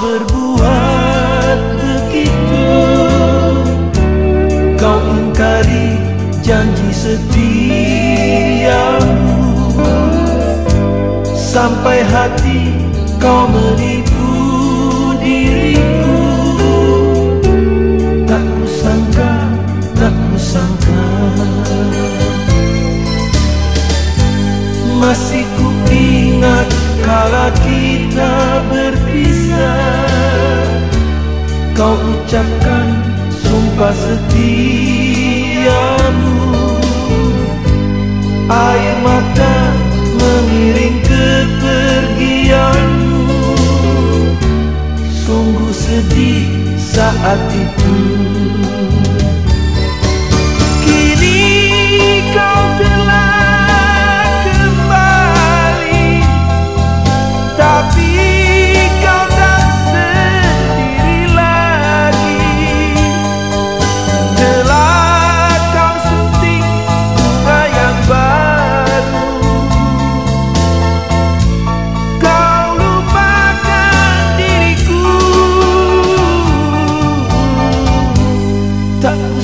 berbuat begitu. Kau ingkari janji setiamu. Sampai hati kau menipu Kau ucapkan sumpah setiamu. Air mata mengiring kepergianmu. Sungguh sedih saat itu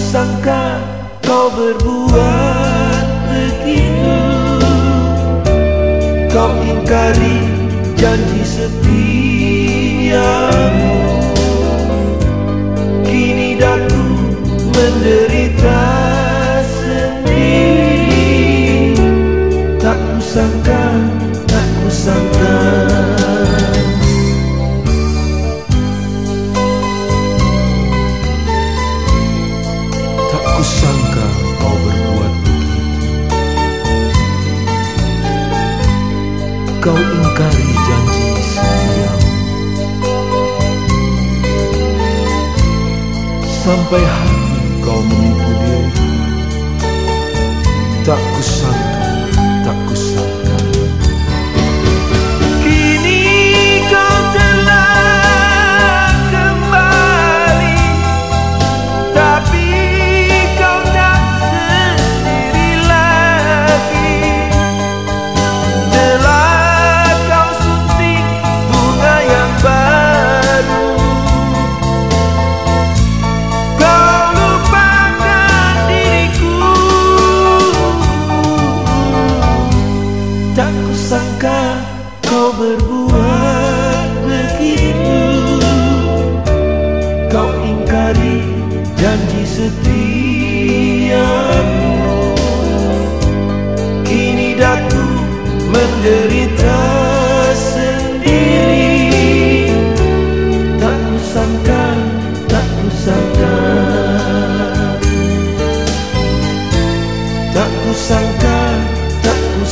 sangka kau berbuat begitu? Kau ingkari janji setiamu Kusangka kau berbuat begitu? Kau ingkari janji setiamu. Sampai hati kau menipu diri Tak kusangka,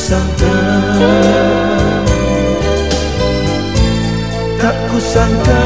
kusangka, tak kusangka